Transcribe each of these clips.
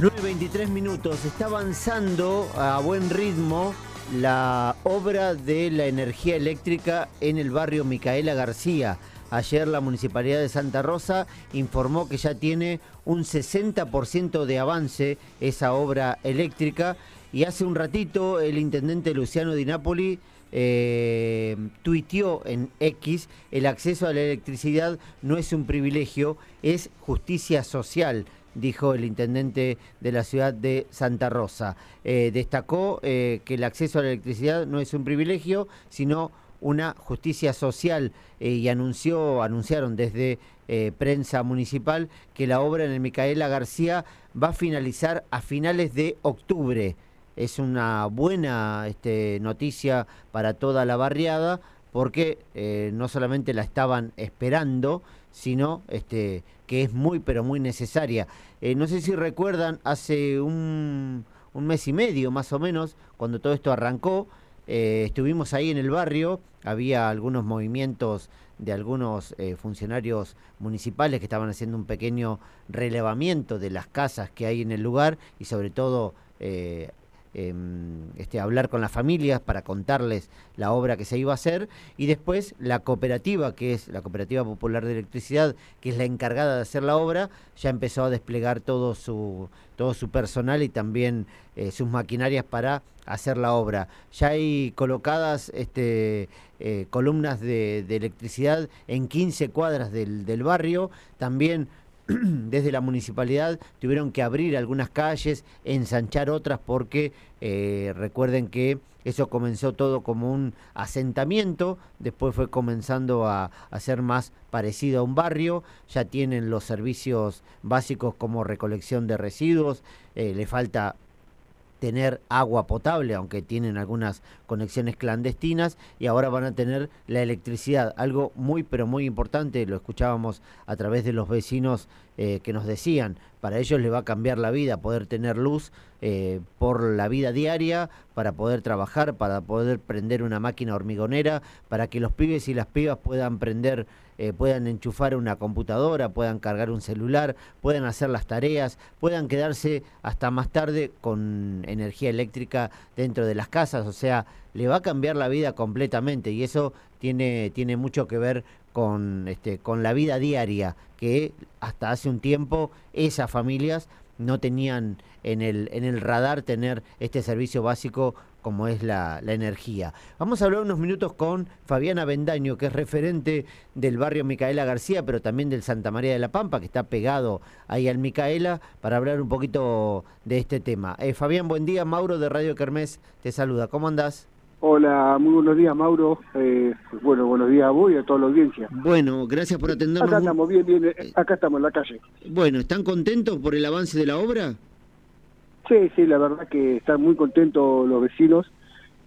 Las 9.23 minutos. Está avanzando a buen ritmo la obra de la energía eléctrica en el barrio Micaela García. Ayer la Municipalidad de Santa Rosa informó que ya tiene un 60% de avance esa obra eléctrica y hace un ratito el intendente Luciano Di Napoli eh, tuiteó en X, el acceso a la electricidad no es un privilegio, es justicia social dijo el intendente de la ciudad de Santa Rosa. Eh, destacó eh, que el acceso a la electricidad no es un privilegio, sino una justicia social eh, y anunció, anunciaron desde prensa municipal que la obra en el Micaela García va a finalizar a finales de octubre. Es una buena este, noticia para toda la barriada porque no solamente la estaban esperando, sino este, que es muy, pero muy necesaria. Eh, no sé si recuerdan, hace un, mes y medio más o menos, cuando todo esto arrancó, eh, estuvimos ahí en el barrio, había algunos movimientos de algunos eh, funcionarios municipales que estaban haciendo un pequeño relevamiento de las casas que hay en el lugar y sobre todo Em, este, hablar con las familias para contarles la obra que se iba a hacer y después la cooperativa, que es la Cooperativa Popular de Electricidad, que es la encargada de hacer la obra, ya empezó a desplegar todo su, todo su personal y también eh, sus maquinarias para hacer la obra. Ya hay colocadas este, eh, columnas de, electricidad en 15 cuadras del, del barrio, también desde la municipalidad tuvieron que abrir algunas calles, ensanchar otras porque eh, recuerden que eso comenzó todo como un asentamiento, después fue comenzando a, a, ser más parecido a un barrio, ya tienen los servicios básicos como recolección de residuos, eh, le falta tener agua potable, aunque tienen algunas conexiones clandestinas, y ahora van a tener la electricidad, algo muy pero muy importante, lo escuchábamos a través de los vecinos eh, que nos decían, para ellos les va a cambiar la vida poder tener luz eh, por la vida diaria, para poder trabajar, para poder prender una máquina hormigonera, para que los pibes y las pibas puedan prender, eh, puedan enchufar una computadora, puedan cargar un celular, puedan hacer las tareas, puedan quedarse hasta más tarde con energía eléctrica dentro de las casas, o sea, le va a cambiar la vida completamente y eso tiene, tiene mucho que ver con, este, con la vida diaria, que hasta hace un tiempo esas familias no tenían en el, en el radar tener este servicio básico como es la, la, energía. Vamos a hablar unos minutos con Fabiana Bendaño, que es referente del barrio Micaela García, pero también del Santa María de la Pampa, que está pegado ahí al Micaela, para hablar un poquito de este tema. Eh, Fabián, buen día. Mauro de Radio Kermés te saluda. ¿Cómo andás? Hola, muy buenos días, Mauro. Eh, bueno, buenos días a vos y a toda la audiencia. Bueno, gracias por atendernos. Acá estamos, bien, bien, eh, acá estamos en la calle. Bueno, ¿están contentos por el avance de la obra? Sí, sí, la verdad que están muy contentos los vecinos.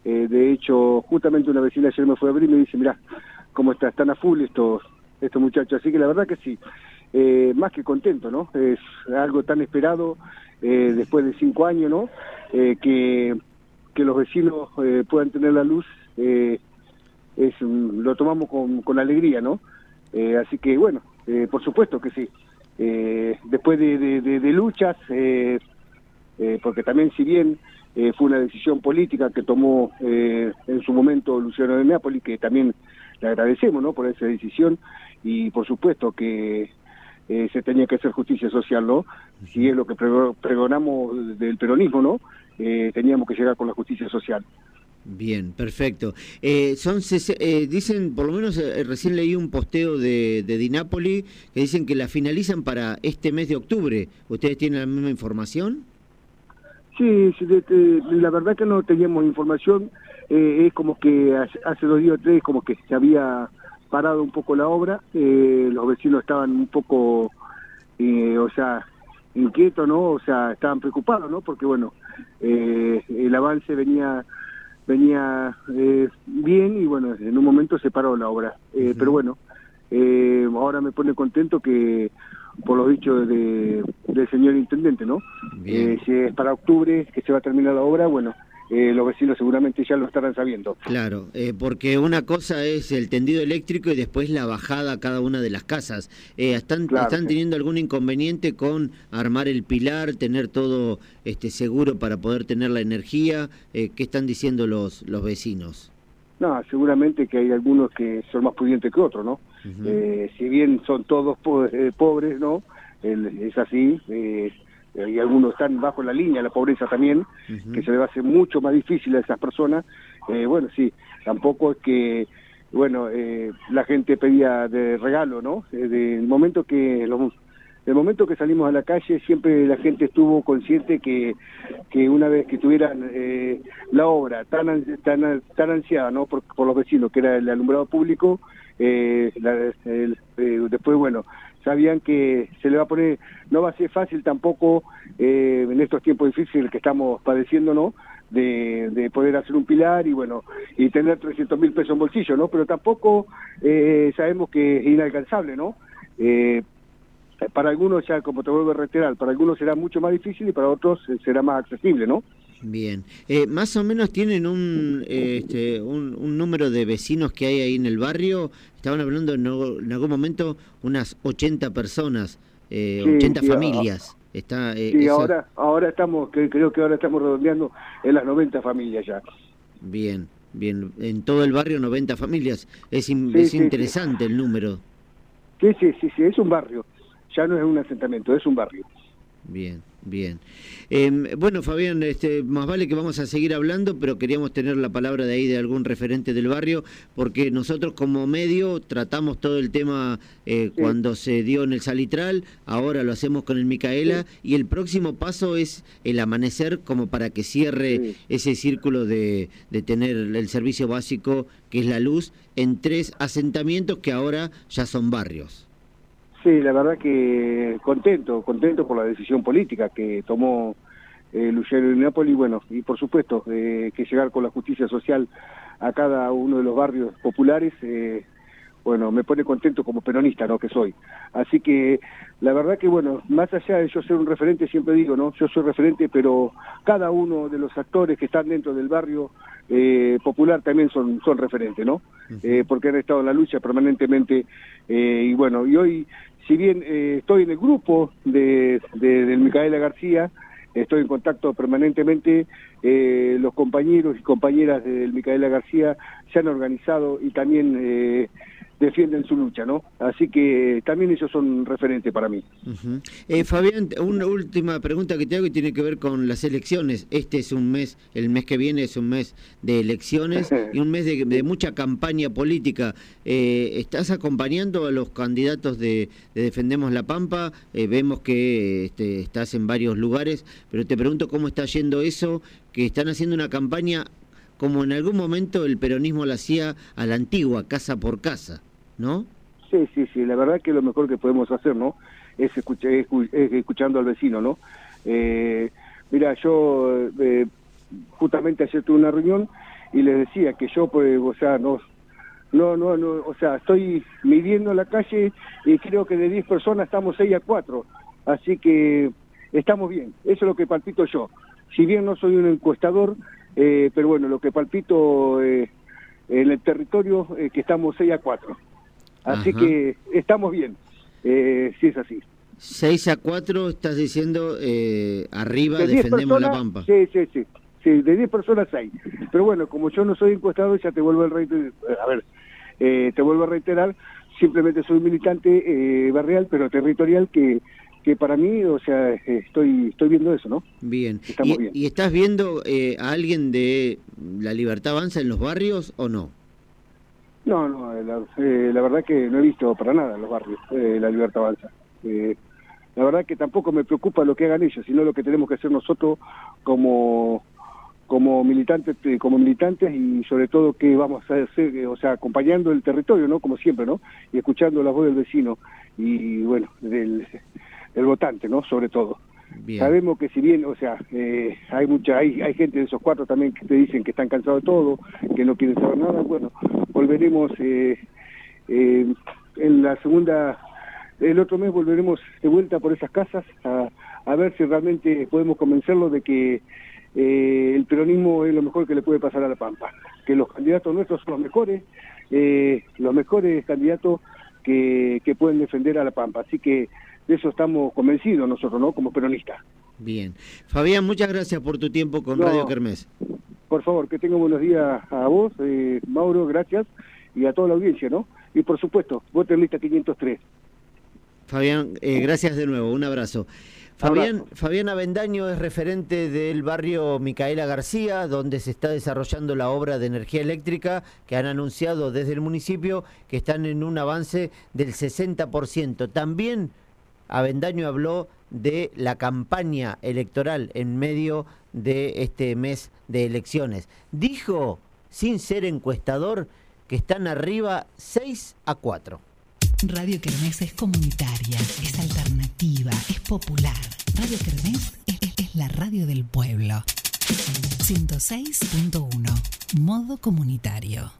Eh, de hecho, justamente una vecina ayer me fue a abrir y me dice, mira, cómo está, están a full estos, estos muchachos. Así que la verdad que sí, más que contento, ¿no? Es algo tan esperado después de cinco años, ¿no? que que los vecinos eh, puedan tener la luz eh, es lo tomamos con, con alegría, ¿no? Eh, así que bueno, por supuesto que sí. después de, de, luchas, porque también si bien fue una decisión política que tomó en su momento Luciano de Nápoles, que también le agradecemos, ¿no? Por esa decisión y por supuesto que se tenía que hacer justicia social, ¿no? Si es lo que pregonamos del peronismo, ¿no? Eh, teníamos que llegar con la justicia social. Bien, perfecto. Eh, son eh, dicen, por lo menos recién leí un posteo de, de Dinápoli que dicen que la finalizan para este mes de octubre. ¿Ustedes tienen la misma información? Sí, la verdad que no teníamos información. es como que hace, dos días o tres como que se había parado un poco la obra. los vecinos estaban un poco, o sea, inquietos, ¿no? O sea, estaban preocupados, ¿no? Porque, bueno, eh, el avance venía venía eh, bien y, bueno, en un momento se paró la obra. Eh, pero bueno, ahora me pone contento que, por lo dicho de, del señor intendente, ¿no? si es para octubre que se va a terminar la obra, bueno, eh, los vecinos seguramente ya lo estarán sabiendo. Claro, eh, porque una cosa es el tendido eléctrico y después la bajada a cada una de las casas. Eh, ¿Están, están teniendo algún inconveniente con armar el pilar, tener todo este seguro para poder tener la energía? ¿Qué están diciendo los, los vecinos? No, seguramente que hay algunos que son más pudientes que otros, ¿no? si bien son todos pobres, ¿no? es así. Eh, y algunos están bajo la línea de la pobreza también, que se le va a hacer mucho más difícil a esas personas. Eh, bueno, sí, tampoco es que, bueno, eh, la gente pedía de regalo, ¿no? Desde el momento que los el momento que salimos a la calle siempre la gente estuvo consciente que, que una vez que tuvieran eh, la obra tan, tan, tan ansiada ¿no? por, por los vecinos, que era el alumbrado público, eh, después, bueno, sabían que se le va a poner, no va a ser fácil tampoco eh, en estos tiempos difíciles que estamos padeciendo, ¿no? De, de, poder hacer un pilar y bueno, y tener 300 mil pesos en bolsillo, ¿no? Pero tampoco eh, sabemos que es inalcanzable, ¿no? Eh, para algunos ya, como te vuelvo a reiterar, para algunos será mucho más difícil y para otros será más accesible, ¿no? Bien. Eh, más o menos tienen un, este, un, número de vecinos que hay ahí en el barrio. Estaban hablando en, algún momento unas 80 personas, eh, 80 familias. Está, eh, sí, ahora, ahora estamos, creo que ahora estamos redondeando en las 90 familias ya. Bien, bien. En todo el barrio 90 familias. Es, es interesante el número. Sí, sí, sí, sí, es un barrio. Ya no es un asentamiento, es un barrio. Bien. Bien. Em, bueno, Fabián, este, más vale que vamos a seguir hablando, pero queríamos tener la palabra de ahí de algún referente del barrio, porque nosotros como medio tratamos todo el tema eh, cuando se dio en el Salitral, ahora lo hacemos con el Micaela, y el próximo paso es el amanecer como para que cierre ese círculo de, de tener el servicio básico, que es la luz, en tres asentamientos que ahora ya son barrios. Sí, la verdad que contento, contento por la decisión política que tomó eh, Luciano Napoli, bueno, y por supuesto eh, que llegar con la justicia social a cada uno de los barrios populares, eh, bueno, me pone contento como peronista, ¿no? Que soy. Así que la verdad que, bueno, más allá de yo ser un referente, siempre digo, ¿no? Yo soy referente, pero cada uno de los actores que están dentro del barrio eh, popular también son, son referentes, ¿no? Eh, porque han estado en la lucha permanentemente eh, y bueno, y hoy si bien eh, estoy en el grupo de, del Micaela García, estoy en contacto permanentemente, eh, los compañeros y compañeras del Micaela García se han organizado y también eh, defienden su lucha, ¿no? Así que también ellos son referentes para mí. eh, Fabián, una última pregunta que te hago y tiene que ver con las elecciones. Este es un mes, el mes que viene es un mes de elecciones y un mes de, mucha campaña política. Eh, ¿Estás acompañando a los candidatos de, Defendemos la Pampa? Eh, vemos que este, estás en varios lugares, pero te pregunto cómo está yendo eso, que están haciendo una campaña como en algún momento el peronismo lo hacía a la antigua, casa por casa. ¿no? Sí, sí, sí, la verdad que lo mejor que podemos hacer, ¿no? Es, escuchar, es, escuchando al vecino, ¿no? Eh, mira, yo eh, justamente ayer tuve una reunión y les decía que yo, pues, o sea, no, no, no, no, o sea, estoy midiendo la calle y creo que de 10 personas estamos 6 a 4, así que estamos bien, eso es lo que palpito yo. Si bien no soy un encuestador, eh, pero bueno, lo que palpito en el territorio es que estamos 6 a 4. Así que estamos bien, eh, si es así. 6 a 4 estás diciendo eh, arriba defendemos la pampa. Sí, sí, sí, sí, de 10 personas 6. Pero bueno, como yo no soy encuestado, ya te vuelvo a reiterar, a ver, eh, te vuelvo a reiterar, simplemente soy militante eh, barrial, pero territorial que que para mí, o sea, estoy estoy viendo eso, ¿no? Bien. Estamos ¿Y, bien. ¿Y estás viendo eh, a alguien de la Libertad Avanza en los barrios o no? No, no, eh, la, eh, la, verdad que no he visto para nada en los barrios eh, la libertad avanza. Eh, la verdad que tampoco me preocupa lo que hagan ellos, sino lo que tenemos que hacer nosotros como como militantes como militantes y sobre todo que vamos a hacer o sea acompañando el territorio no como siempre no y escuchando la voz del vecino y bueno del, del votante no sobre todo. Sabemos que si bien, o sea, eh, hay mucha, hay, hay gente de esos cuatro también que te dicen que están cansados de todo, que no quieren saber nada, bueno, volveremos eh, eh, en la segunda, el otro mes volveremos de vuelta por esas casas a, a ver si realmente podemos convencerlos de que eh, el peronismo es lo mejor que le puede pasar a La Pampa, que los candidatos nuestros son los mejores, eh, los mejores candidatos que, que pueden defender a La Pampa. Así que de eso estamos convencidos nosotros, ¿no? Como peronistas. Bien. Fabián, muchas gracias por tu tiempo con Radio Kermés. Por favor, que tenga buenos días a vos, eh, Mauro, gracias, y a toda la audiencia, ¿no? Y por supuesto, voten lista 503. Fabián, eh, gracias de nuevo, un abrazo. Fabián, Fabián Avendaño es referente del barrio Micaela García, donde se está desarrollando la obra de energía eléctrica que han anunciado desde el municipio que están en un avance del 60%. También Avendaño habló de la campaña electoral en medio de este mes de elecciones. Dijo, sin ser encuestador, que están arriba 6 a 4. Radio Kermés es comunitaria, es alternativa, es popular. Radio Kermés es, es la radio del pueblo. 106.1 Modo comunitario.